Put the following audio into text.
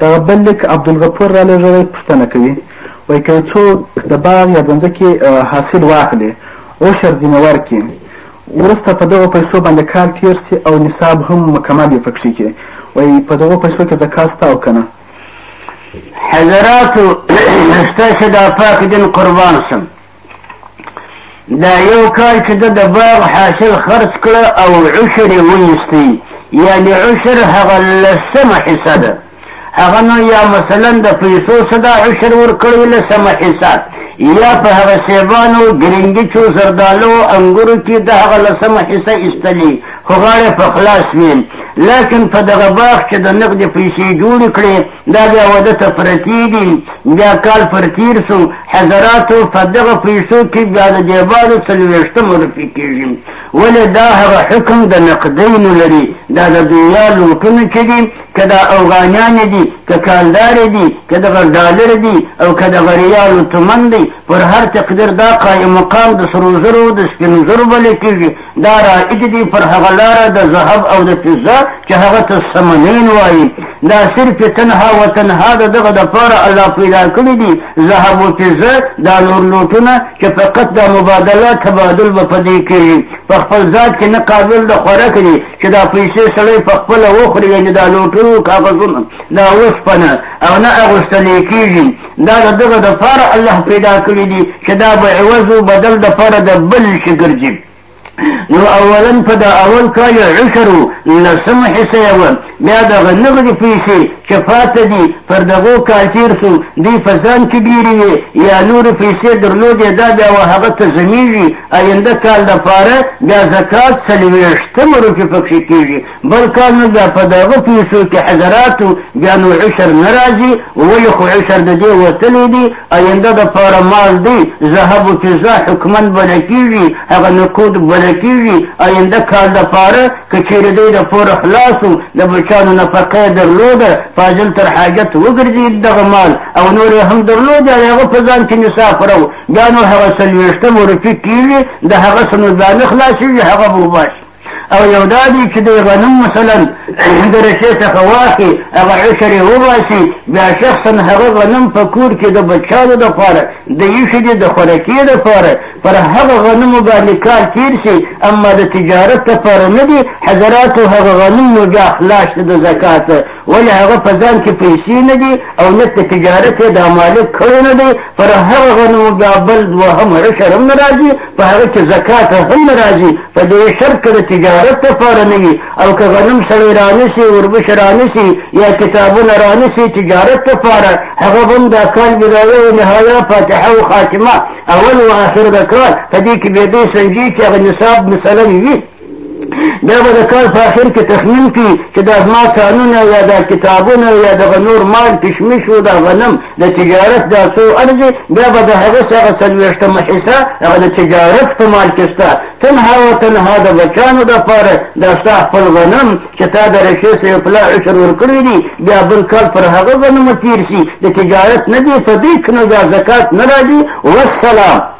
دغه بل لیک عبدالغفور را لېږلی پوښتنه کوي وایي که یو څوک د باغ یا د مځکې حاصل واخلي عشر ځینې ورکړي وروسته په دغو پیسو باندې کال تیر سي او نصاب هم مکمل وي پکښې کې وایي په دغو پیسو کې زکات سته او که نه حضراتو ستاسو د پاک دین قربان سم دا یو کال چې د باغ حاصل خرڅ کړه او عشر یې ویستی یعنی عشر هغه لسمه حصه ده هغه نو یا مثلا د پیسو صدا عشر ورکړی لسمه حصه یا په هغه سیبانو ګرینګچو زردالو انګورو کې د هغه لسمه حصه ایستلی خو غاړه په خلاص وین لکن په دغه باغ چې د نقد پیسې جوړې کړې دا بیا واده ته پرتې دي بیا کال پر تیر سو حضراتو په دغه پیسو کې بیا د دیوالو څلوېښتمه روپۍ کېږي ولې دا هغه حکم د نقدینو لري دا د دنیا لوټونه چې دي که دا اوغانیان دي که کالدار دي که دغه ډالر دي او که دغه ریالو تومن دی پر هر تقدیر دا قایم مقام د سرو زرو د سپینو زرو بلې کېږي دا رائج دی پر هغه لاره د ذهب او د فضه چې هغه ته سمنین وایي دا صرف تنها و تنها د دغه د پاره الله پیدا کړی دي ذهب او فضه دا نور نوټونه چې فقط دا مبادله تبادل به پدې کوي په خپل ذات کې نه قابل د خوراک دي چې دا پیسې سړی په خپل وخوري یعنی دا نوټونو کاغذونه دا اوسپنه او نه اغوستل کیږي دا د دغه د پاره الله پیدا کړی دی چې دا به عوض او بدل د پاره د بل شي ګرځي نو اولا په دا اول کال عشر لسم حصه و بیا د غنغدي پیسې چې پاته دي پر دغو کال تیر سو دی په ځان کې ډېرې وي یا نورې پیسې درلودې دا بیا و هغه ته زمیږي آینده کال دپاره بیا زکات څلوېښتمه روپۍ پکښې کېږي بل کار نه بیا په دغه پیسو کې حضراتو بیا نو عشر نه راځي ولې خو عشر د دې وتلی دی آینده د پاره مال دی ذهب و فضا حکمن بله کېږي هغه نقود بله کېږي آینده کال د پاره که چېرې دی د پور خلاص و د بچانو نفقه یې درلوده فاضل تر حاجت وګرځي دغه مال او نور یې هم درلود او هغه په ځان کې نصاف راو بیا نو هغه څلوېښتم روپي کېږي د هغه څه نو ځانه خلاصېږي هغه به وباسي او یو دا دی چې د غنم مثلا د رشې څخه واخلي هغه عشر یې وباسي بیا شخصا هغه غنم په کور کې د بچیانو دپاره د ایښي دي د خوراکي دپاره پر هغه غنمو باندې کال تېر شي اما د تجارت دپاره نه دي حضراتو هغه غنم نو بیا خلاص د زکات ولې هغه په ځان کې پیسې نه دي او نه په تجارت یې دا مالک کړی نه دی پر هغه غنمو بیا بل دوهم عشر هم نه راځي په هغه کې زکات هم نه راځي په دې شرط که د تجارت لپاره نه وي او که غنم سړی رانیسي وربش رانیسي یا کتابونه رانیسي تجارت لپاره هغه به هم دا کال بدایه و نهایه فاتحه و خاتمه اول و آخر د کال په دې کې بیا دې سنجي چې هغه نصاب مثلا وي دا به د کال په اخر کې تخمین کړي چې دا زما کانونه یا دا کتابونه یا دغه نور مال کشمش و دا غنم د تجارت دا څو ارزي بیا به د هغه څه هغه څلوېښتمه حصه هغه د تجارت په مال کې شته تنها و تنها د بچانو دپاره دا ستا خپل غنم چې تا د رشې سره پلا عشر ورکړی دي بیا بل کال پر هغه غنمو تیر شي د تجارت نه دی په دې کنه دا زکات نه راځي والسلام